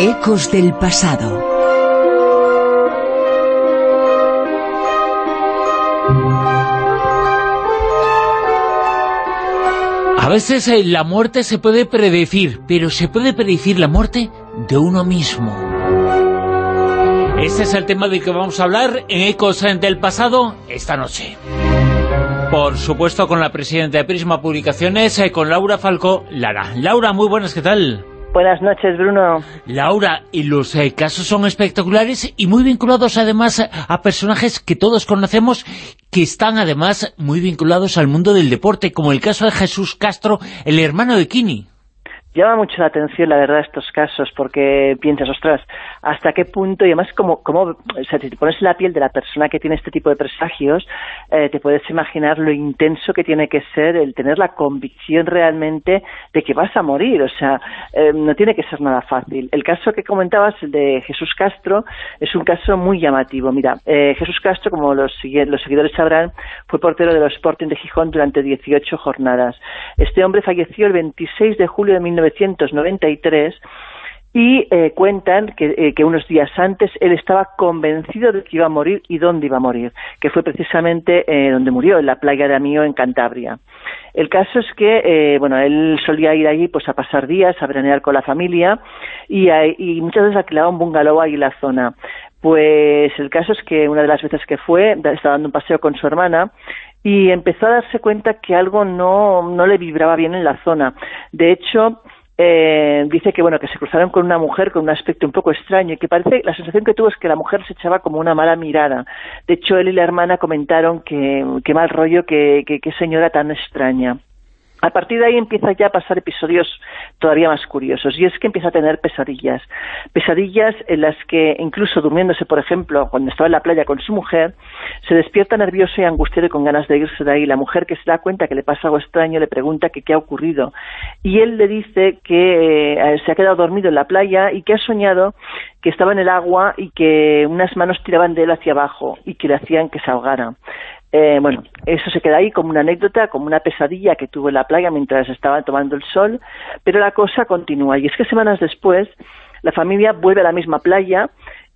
Ecos del pasado. A veces eh, la muerte se puede predecir, pero se puede predecir la muerte de uno mismo. Ese es el tema del que vamos a hablar en Ecos del pasado esta noche. Por supuesto con la presidenta de Prisma Publicaciones, eh, con Laura Falco Lara. Laura, muy buenas, ¿qué tal? Buenas noches, Bruno. Laura, y los eh, casos son espectaculares y muy vinculados además a personajes que todos conocemos que están además muy vinculados al mundo del deporte, como el caso de Jesús Castro, el hermano de Kini. Llama mucho la atención, la verdad, estos casos, porque piensas, ostras, ¿hasta qué punto? Y además, como, como o sea, si te pones la piel de la persona que tiene este tipo de presagios, eh, te puedes imaginar lo intenso que tiene que ser el tener la convicción realmente de que vas a morir. O sea, eh, no tiene que ser nada fácil. El caso que comentabas, de Jesús Castro, es un caso muy llamativo. Mira, eh, Jesús Castro, como los, los seguidores sabrán, fue portero de los Sporting de Gijón durante 18 jornadas. Este hombre falleció el 26 de julio de 1900 1993 y eh, cuentan eh, que, unos días antes él estaba convencido de que iba a morir y dónde iba a morir, que fue precisamente eh, donde murió, en la playa de Amío, en Cantabria. El caso es que, bueno, él solía ir allí pues a pasar días, a veranear con la familia y, y muchas veces alquilaba un bungalow ahí en la zona. Pues el caso es que una de las veces que fue, estaba dando un paseo con su hermana y empezó a darse cuenta que algo no, no le vibraba bien en la zona. De hecho, eh, dice que bueno que se cruzaron con una mujer con un aspecto un poco extraño y que parece la sensación que tuvo es que la mujer se echaba como una mala mirada. De hecho él y la hermana comentaron que, qué mal rollo que, qué señora tan extraña a partir de ahí empieza ya a pasar episodios todavía más curiosos, y es que empieza a tener pesadillas. Pesadillas en las que, incluso durmiéndose, por ejemplo, cuando estaba en la playa con su mujer, se despierta nervioso y angustiado y con ganas de irse de ahí. La mujer que se da cuenta que le pasa algo extraño le pregunta que qué ha ocurrido. Y él le dice que eh, se ha quedado dormido en la playa y que ha soñado que estaba en el agua y que unas manos tiraban de él hacia abajo y que le hacían que se ahogara. Eh, bueno, eso se queda ahí como una anécdota, como una pesadilla que tuvo en la playa mientras estaba tomando el sol, pero la cosa continúa. Y es que semanas después la familia vuelve a la misma playa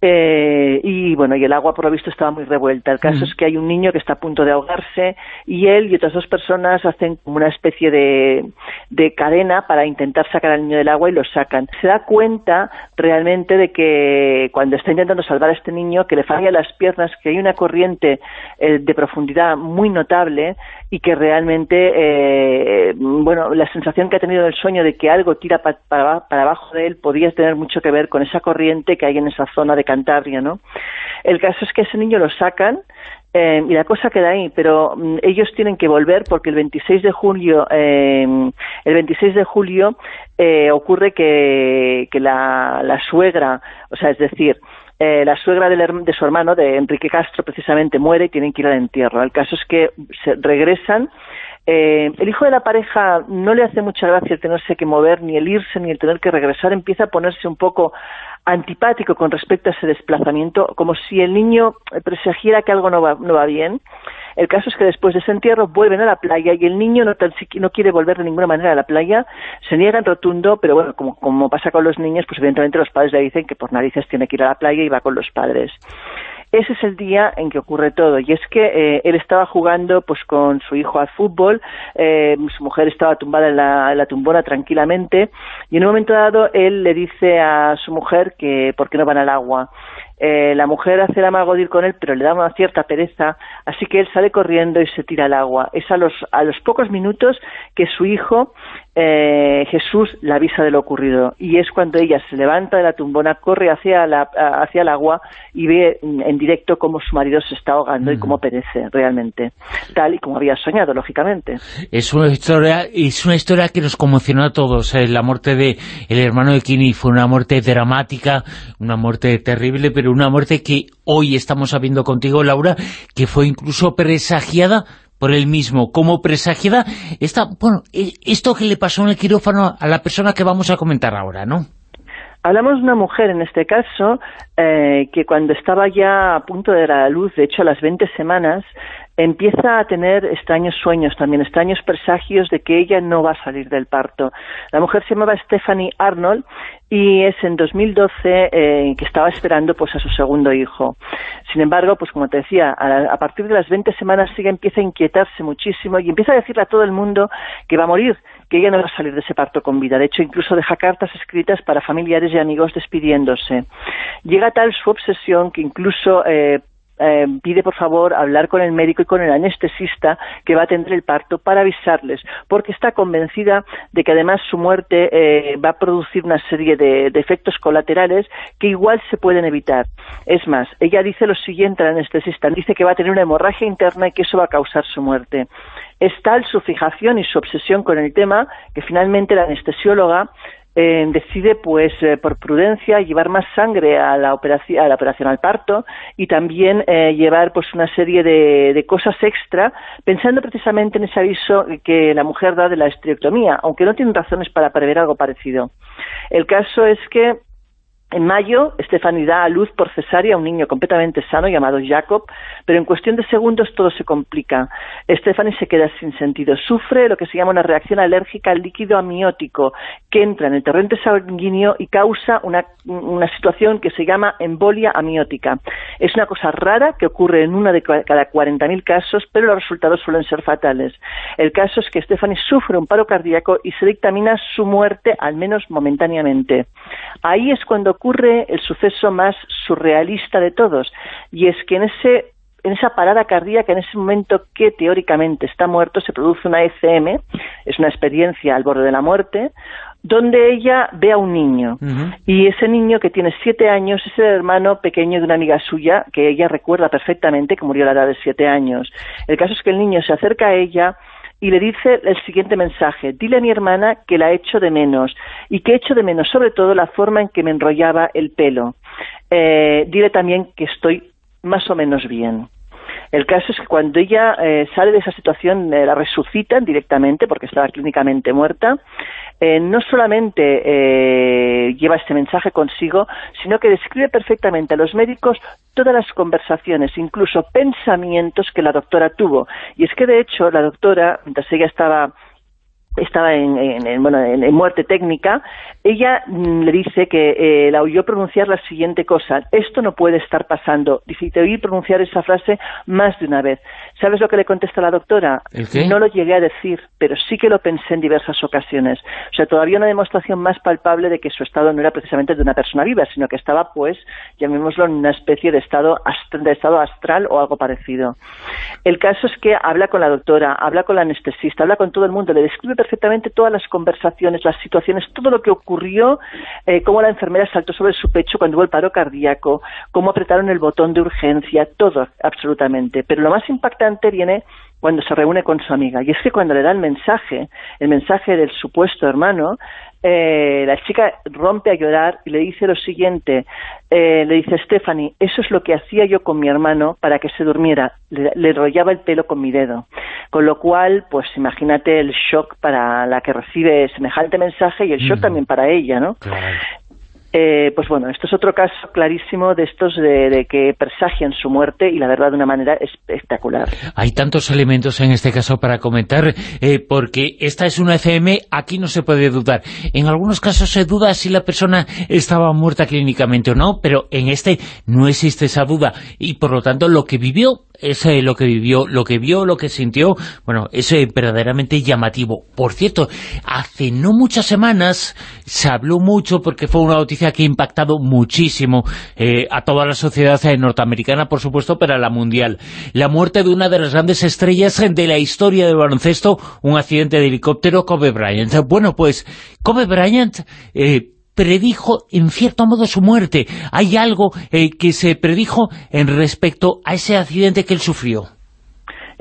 eh, y bueno, y el agua por lo visto estaba muy revuelta. El caso es que hay un niño que está a punto de ahogarse y él y otras dos personas hacen como una especie de, de cadena para intentar sacar al niño del agua y lo sacan. Se da cuenta realmente de que cuando está intentando salvar a este niño, que le falla las piernas, que hay una corriente eh, de profundidad muy notable y que realmente, eh, bueno, la sensación que ha tenido del sueño de que algo tira para, abajo de él podría tener mucho que ver con esa corriente que hay en esa zona de Cantabria, ¿no? El caso es que ese niño lo sacan eh, y la cosa queda ahí, pero mm, ellos tienen que volver porque el 26 de julio, eh, el 26 de julio ocurre que, que la, la suegra, o sea, es decir, eh, la suegra de su hermano, de Enrique Castro, precisamente muere y tienen que ir al entierro. El caso es que se regresan. Eh, el hijo de la pareja no le hace mucha gracia el tenerse que mover, ni el irse, ni el tener que regresar. Empieza a ponerse un poco antipático con respecto a ese desplazamiento, como si el niño presagiera que algo no va, no va bien. El caso es que después de ese entierro vuelven a la playa y el niño no, no quiere volver de ninguna manera a la playa, se niega en rotundo, pero bueno, como, como pasa con los niños, pues evidentemente los padres le dicen que por narices tiene que ir a la playa y va con los padres ese es el día en que ocurre todo y es que eh, él estaba jugando pues con su hijo al fútbol eh, su mujer estaba tumbada en la, tumbona tranquilamente y en un momento dado él le dice a su mujer que por qué no van al agua eh, la mujer hace el amago de ir con él, pero le da una cierta pereza, así que él sale corriendo y se tira al agua. Es a los, a los pocos minutos que su hijo, eh, Jesús, le avisa de lo ocurrido. Y es cuando ella se levanta de la tumbona, corre hacia, la, hacia el agua y ve en directo cómo su marido se está ahogando y cómo perece realmente, tal y como había soñado, lógicamente. Es una historia, es una historia que nos conmocionó a todos. Eh, la muerte de el hermano de Kini fue una muerte dramática, una muerte terrible, pero una muerte que hoy estamos sabiendo contigo, Laura, que fue incluso presagiada por él mismo, como presagiada, esta, bueno, e, esto que le pasó en el quirófano a la persona que vamos a comentar ahora, ¿no? Hablamos de una mujer, en este caso, eh, que cuando estaba ya a punto de dar a la luz, de hecho a las 20 semanas, empieza a tener extraños sueños también, extraños presagios de que ella no va a salir del parto. La mujer se llamaba Stephanie Arnold y es en 2012 eh, que estaba esperando pues a su segundo hijo. Sin embargo, pues como te decía, a, partir de las 20 semanas sigue empieza a inquietarse muchísimo y empieza a decirle a todo el mundo que va a morir, que ella no va a salir de ese parto con vida. De hecho, incluso deja cartas escritas para familiares y amigos despidiéndose. Llega tal su obsesión que incluso eh, eh, pide por favor hablar con el médico y con el anestesista que va a atender el parto para avisarles, porque está convencida de que además su muerte eh, va a producir una serie de, efectos colaterales que igual se pueden evitar. Es más, ella dice lo siguiente al anestesista, dice que va a tener una hemorragia interna y que eso va a causar su muerte. Es tal su fijación y su obsesión con el tema que finalmente la anestesióloga eh, decide, pues, eh, por prudencia, llevar más sangre a la operación, a la operación al parto y también eh, llevar, pues, una serie de, cosas extra, pensando precisamente en ese aviso que la mujer da de la esterectomía, aunque no tiene razones para prever algo parecido. El caso es que en mayo, Stephanie da a luz por cesárea a un niño completamente sano llamado Jacob, pero en cuestión de segundos todo se complica. Stephanie se queda sin sentido. Sufre lo que se llama una reacción alérgica al líquido amniótico que entra en el torrente sanguíneo y causa una, situación que se llama embolia amniótica. Es una cosa rara que ocurre en una de cada 40.000 casos, pero los resultados suelen ser fatales. El caso es que Stephanie sufre un paro cardíaco y se dictamina su muerte, al menos momentáneamente. Ahí es cuando ocurre el suceso más surrealista de todos, y es que en ese en esa parada cardíaca, en ese momento que teóricamente está muerto, se produce una ECM, es una experiencia al borde de la muerte, donde ella ve a un niño. Y ese niño que tiene siete años es el hermano pequeño de una amiga suya que ella recuerda perfectamente que murió a la edad de siete años. El caso es que el niño se acerca a ella y le dice el siguiente mensaje, dile a mi hermana que la echo de menos y que echo de menos sobre todo la forma en que me enrollaba el pelo. Eh, dile también que estoy más o menos bien. El caso es que cuando ella eh, sale de esa situación, eh, la resucitan directamente porque estaba clínicamente muerta eh, no solamente eh, lleva este mensaje consigo, sino que describe perfectamente a los médicos todas las conversaciones, incluso pensamientos que la doctora tuvo. Y es que, de hecho, la doctora, mientras ella estaba estaba en, bueno, en, muerte técnica, ella mm, le dice que eh, la oyó pronunciar la siguiente cosa, esto no puede estar pasando. Dice, te oí pronunciar esa frase más de una vez. ¿Sabes lo que le contesta la doctora? No lo llegué a decir, pero sí que lo pensé en diversas ocasiones. O sea, todavía una demostración más palpable de que su estado no era precisamente de una persona viva, sino que estaba, pues, llamémoslo, en una especie de estado, de estado astral o algo parecido. El caso es que habla con la doctora, habla con la anestesista, habla con todo el mundo, le describe perfectamente todas las conversaciones, las situaciones, todo lo que ocurrió, eh, cómo la enfermera saltó sobre su pecho cuando hubo el paro cardíaco, cómo apretaron el botón de urgencia, todo, absolutamente. Pero lo más impactante viene cuando se reúne con su amiga. Y es que cuando le da el mensaje, el mensaje del supuesto hermano, eh, la chica rompe a llorar y le dice lo siguiente, eh, le dice Stephanie, eso es lo que hacía yo con mi hermano para que se durmiera, le, le, enrollaba el pelo con mi dedo. Con lo cual, pues imagínate el shock para la que recibe semejante mensaje y el shock también para ella, ¿no? Eh, pues bueno, esto es otro caso clarísimo de estos de, que presagian su muerte y la verdad de una manera espectacular. Hay tantos elementos en este caso para comentar, eh, porque esta es una FM, aquí no se puede dudar. En algunos casos se duda si la persona estaba muerta clínicamente o no, pero en este no existe esa duda y por lo tanto lo que vivió es lo que vivió, lo que vio, lo que sintió, bueno, es verdaderamente llamativo. Por cierto, hace no muchas semanas se habló mucho porque fue una noticia que ha impactado muchísimo eh, a toda la sociedad norteamericana, por supuesto, pero a la mundial. La muerte de una de las grandes estrellas de la historia del baloncesto, un accidente de helicóptero, Kobe Bryant. Bueno, pues Kobe Bryant... Eh, predijo en cierto modo su muerte. ¿Hay algo eh, que se predijo en respecto a ese accidente que él sufrió?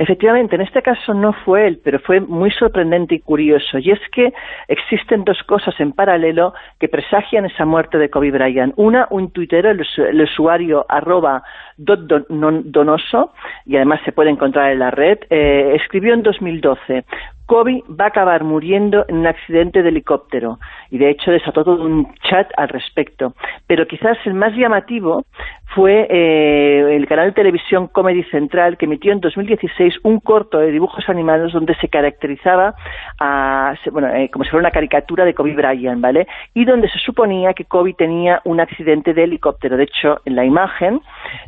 Efectivamente, en este caso no fue él, pero fue muy sorprendente y curioso. Y es que existen dos cosas en paralelo que presagian esa muerte de Kobe Bryant. Una, un tuitero, el, usuario arroba donoso, y además se puede encontrar en la red, eh, escribió en 2012, Kobe va a acabar muriendo en un accidente de helicóptero y de hecho desató todo un chat al respecto. Pero quizás el más llamativo fue eh, el canal de televisión Comedy Central que emitió en 2016 un corto de dibujos animados donde se caracterizaba a, bueno, eh, como si fuera una caricatura de Kobe Bryant, ¿vale? Y donde se suponía que Kobe tenía un accidente de helicóptero. De hecho, en la imagen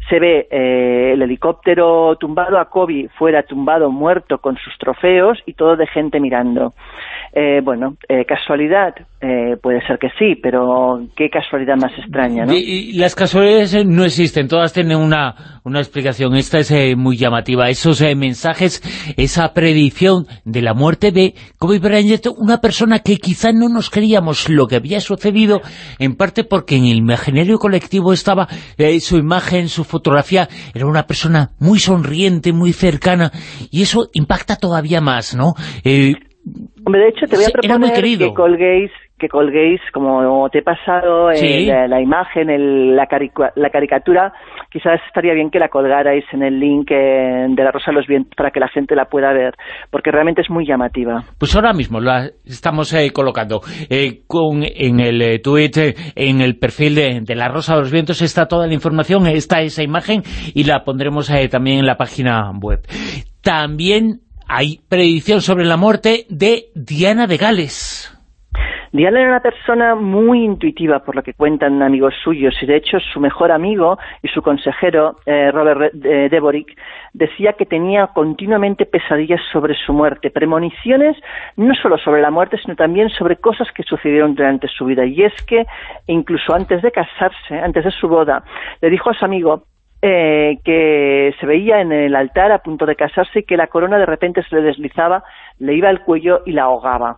se ve eh, el helicóptero tumbado, a Kobe fuera tumbado, muerto, con sus trofeos y todo de gente mirando. Eh, bueno, eh, casualidad, eh, puede ser que sí, pero qué casualidad más extraña, ¿no? Y, las casualidades no existen, todas tienen una, una explicación. Esta es muy llamativa. Esos mensajes, esa predicción de la muerte de Kobe Bryant, una persona que quizá no nos creíamos lo que había sucedido, en parte porque en el imaginario colectivo estaba su imagen, su fotografía, era una persona muy sonriente, muy cercana, y eso impacta todavía más, ¿no? Hombre, de hecho, te voy a proponer que colguéis, que colguéis, como te he pasado eh, la, imagen, la, caricatura, quizás estaría bien que la colgarais en el link eh, de La Rosa de los Vientos para que la gente la pueda ver, porque realmente es muy llamativa. Pues ahora mismo la estamos eh, colocando con, en el tweet, en el perfil de, La Rosa de los Vientos está toda la información, está esa imagen y la pondremos también en la página web. También hay predicción sobre la muerte de Diana de Gales. Diana era una persona muy intuitiva, por lo que cuentan amigos suyos, y de hecho su mejor amigo y su consejero, eh, Robert eh, Deboric, decía que tenía continuamente pesadillas sobre su muerte, premoniciones no solo sobre la muerte, sino también sobre cosas que sucedieron durante su vida. Y es que incluso antes de casarse, antes de su boda, le dijo a su amigo eh, que se veía en el altar a punto de casarse y que la corona de repente se le deslizaba, le iba al cuello y la ahogaba.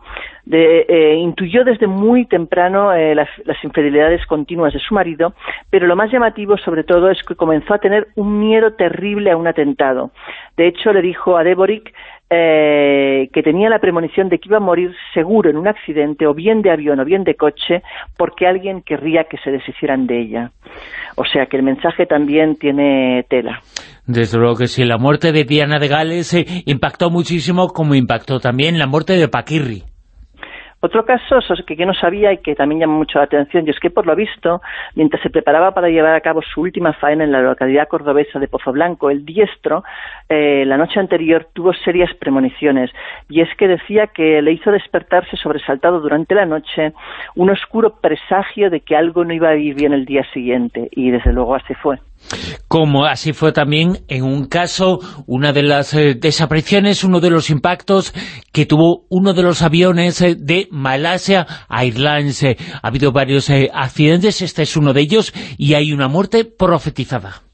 Eh, intuyó desde muy temprano eh, las, infidelidades continuas de su marido, pero lo más llamativo sobre todo es que comenzó a tener un miedo terrible a un atentado. De hecho, le dijo a Deboric que tenía la premonición de que iba a morir seguro en un accidente, o bien de avión o bien de coche, porque alguien querría que se deshicieran de ella. O sea que el mensaje también tiene tela. Desde luego que sí, la muerte de Diana de Gales eh, impactó muchísimo, como impactó también la muerte de Paquirri. Otro caso que yo no sabía y que también llama mucho la atención, y es que por lo visto, mientras se preparaba para llevar a cabo su última faena en la localidad cordobesa de Pozo Blanco, el diestro, eh, la noche anterior tuvo serias premoniciones, y es que decía que le hizo despertarse sobresaltado durante la noche un oscuro presagio de que algo no iba a ir bien el día siguiente, y desde luego así fue. Como así fue también en un caso, una de las eh, desapariciones, uno de los impactos que tuvo uno de los aviones eh, de Malasia Airlines. Eh, ha habido varios accidentes, este es uno de ellos, y hay una muerte profetizada.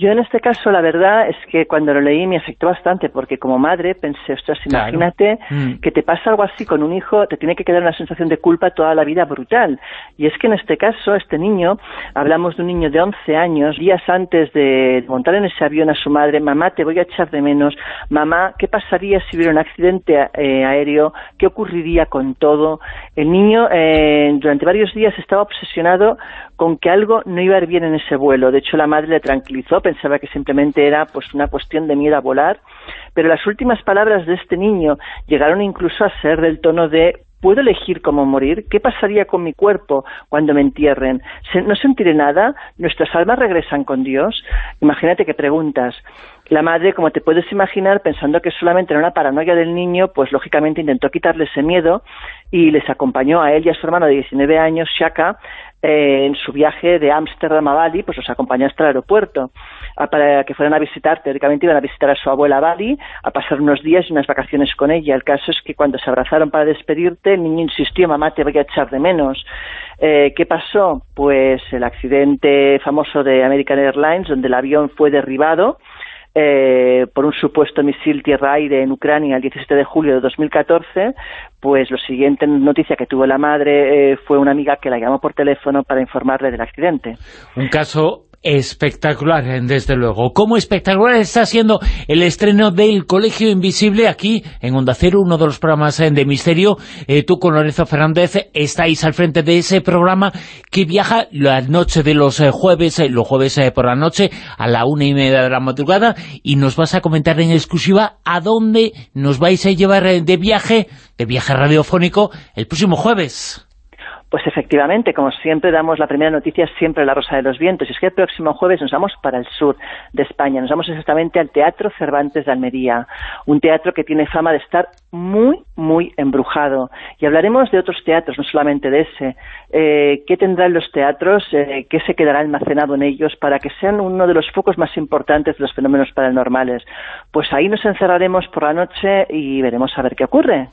Yo en este caso, la verdad es que cuando lo leí me afectó bastante, porque como madre pensé, ostras, imagínate mm. que te pasa algo así con un hijo, te tiene que quedar una sensación de culpa toda la vida brutal. Y es que en este caso, este niño, hablamos de un niño de 11 años, días antes de montar en ese avión a su madre, mamá, te voy a echar de menos, mamá, ¿qué pasaría si hubiera un accidente eh, aéreo? ¿Qué ocurriría con todo? El niño eh, durante varios días estaba obsesionado con que algo no iba a ir bien en ese vuelo. De hecho, la madre le tranquilizó, pensaba que simplemente era pues una cuestión de miedo a volar, pero las últimas palabras de este niño llegaron incluso a ser del tono de ¿Puedo elegir cómo morir? ¿Qué pasaría con mi cuerpo cuando me entierren? ¿No sentiré nada? ¿Nuestras almas regresan con Dios? Imagínate que preguntas. La madre, como te puedes imaginar, pensando que solamente era una paranoia del niño, pues lógicamente intentó quitarle ese miedo y les acompañó a él y a su hermano de 19 años, Shaka, eh, en su viaje de Ámsterdam a Bali, pues los acompañó hasta el aeropuerto para que fueran a visitar, teóricamente iban a visitar a su abuela Bali, a pasar unos días y unas vacaciones con ella. El caso es que cuando se abrazaron para despedirte, el niño insistió, mamá, te voy a echar de menos. Eh, ¿Qué pasó? Pues el accidente famoso de American Airlines, donde el avión fue derribado, eh, por un supuesto misil tierra-aire en Ucrania el 17 de julio de 2014, pues la siguiente noticia que tuvo la madre eh, fue una amiga que la llamó por teléfono para informarle del accidente. Un caso espectacular, desde luego. Como espectacular está siendo el estreno del Colegio Invisible aquí en Onda Cero, uno de los programas de Misterio. Eh, tú con Lorenzo Fernández estáis al frente de ese programa que viaja la noche de los eh, jueves, eh, los jueves por la noche, a la una y media de la madrugada, y nos vas a comentar en exclusiva a dónde nos vais a llevar de viaje, de viaje radiofónico, el próximo jueves. Pues efectivamente, como siempre damos la primera noticia siempre la Rosa de los Vientos. Y es que el próximo jueves nos vamos para el sur de España. Nos vamos exactamente al Teatro Cervantes de Almería. Un teatro que tiene fama de estar muy, muy embrujado. Y hablaremos de otros teatros, no solamente de ese. Eh, ¿Qué tendrán los teatros? Eh, ¿Qué se quedará almacenado en ellos para que sean uno de los focos más importantes de los fenómenos paranormales? Pues ahí nos encerraremos por la noche y veremos a ver qué ocurre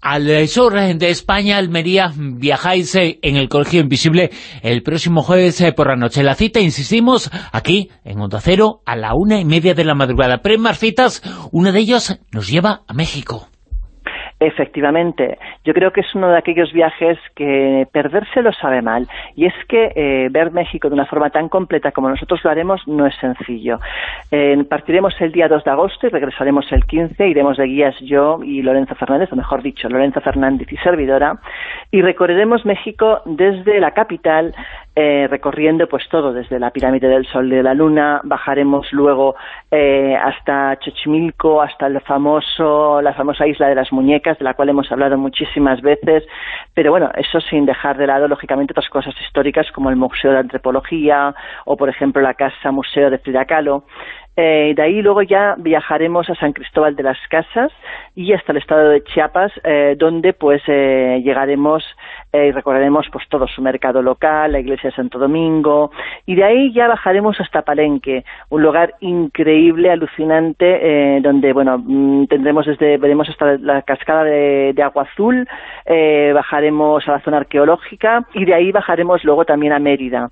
al sur de España, Almería, viajáis eh, en el Colegio Invisible el próximo jueves eh, por la noche. La cita, insistimos, aquí en Onda Cero a la una y media de la madrugada. Pero más citas, una de ellas nos lleva a México. Efectivamente, yo creo que es uno de aquellos viajes que perdérselo sabe mal. Y es que eh, ver México de una forma tan completa como nosotros lo haremos no es sencillo. Eh, partiremos el día 2 de agosto y regresaremos el 15. Iremos de guías yo y Lorenzo Fernández, o mejor dicho, Lorenzo Fernández y servidora. Y recorreremos México desde la capital, eh, recorriendo pues todo, desde la pirámide del Sol de la Luna. Bajaremos luego hasta Xochimilco, hasta el famoso, la famosa isla de las muñecas de la cual hemos hablado muchísimas veces, pero bueno, eso sin dejar de lado, lógicamente, otras cosas históricas como el Museo de Antropología o, por ejemplo, la Casa Museo de Frida Kahlo. Eh, de ahí luego ya viajaremos a San Cristóbal de las Casas y hasta el estado de Chiapas, eh, donde pues eh, llegaremos y recorreremos pues todo su mercado local, la iglesia de Santo Domingo, y de ahí ya bajaremos hasta Palenque, un lugar increíble, alucinante, donde bueno mm, tendremos desde veremos hasta la cascada de, Agua Azul, bajaremos a la zona arqueológica y de ahí bajaremos luego también a Mérida.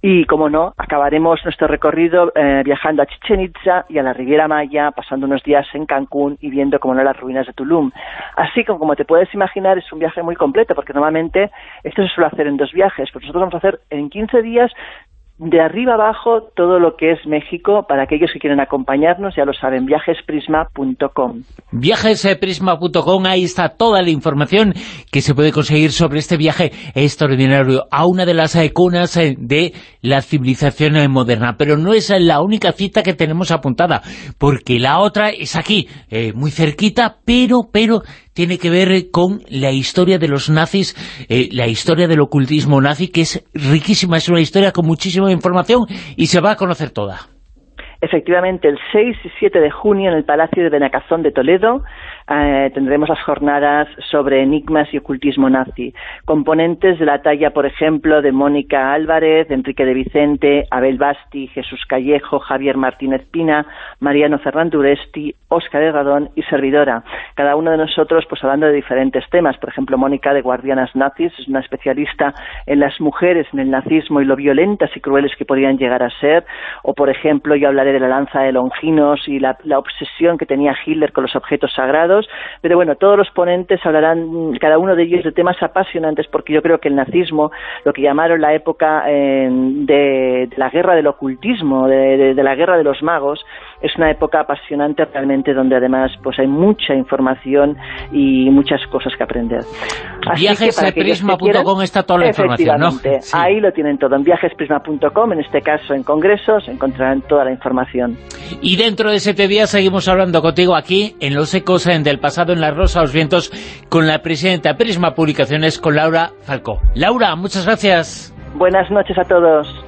Y como no, acabaremos nuestro recorrido viajando a Chichen y a la Riviera Maya, pasando unos días en Cancún y viendo como no las ruinas de Tulum. Así que, como te puedes imaginar, es un viaje muy completo, porque normalmente esto se suele hacer en dos viajes, pues nosotros vamos a hacer en 15 días de arriba abajo todo lo que es México para aquellos que quieren acompañarnos, ya lo saben, viajesprisma.com. Viajesprisma.com, ahí está toda la información que se puede conseguir sobre este viaje extraordinario a una de las iconas eh, de la civilización eh, moderna. Pero no es la única cita que tenemos apuntada, porque la otra es aquí, eh, muy cerquita, pero, pero tiene que ver con la historia de los nazis, eh, la historia del ocultismo nazi, que es riquísima, es una historia con muchísima información y se va a conocer toda. Efectivamente, el 6 y 7 de junio en el Palacio de Benacazón de Toledo eh, tendremos las jornadas sobre enigmas y ocultismo nazi. Componentes de la talla, por ejemplo, de Mónica Álvarez, Enrique de Vicente, Abel Basti, Jesús Callejo, Javier Martínez Pina, Mariano Fernández Uresti, Óscar Herradón y servidora. Cada uno de nosotros pues hablando de diferentes temas. Por ejemplo, Mónica de Guardianas Nazis es una especialista en las mujeres, en el nazismo y lo violentas y crueles que podrían llegar a ser. O, por ejemplo, yo hablaré de la lanza de Longinos y la obsesión que tenía Hitler con los objetos sagrados pero bueno, todos los ponentes hablarán, cada uno de ellos, de temas apasionantes, porque yo creo que el nazismo, lo que llamaron la época eh, de, la guerra del ocultismo, de, la guerra de los magos, es una época apasionante realmente donde además pues hay mucha información y muchas cosas que aprender. Viajesprisma.com está toda la información, ¿no? Ahí lo tienen todo, en viajesprisma.com, en este caso en congresos, encontrarán toda la información. Y dentro de siete días seguimos hablando contigo aquí en Los Ecos del Pasado en La Rosa los Vientos con la presidenta Prisma Publicaciones, con Laura Falcó. Laura, muchas gracias. Buenas noches a todos.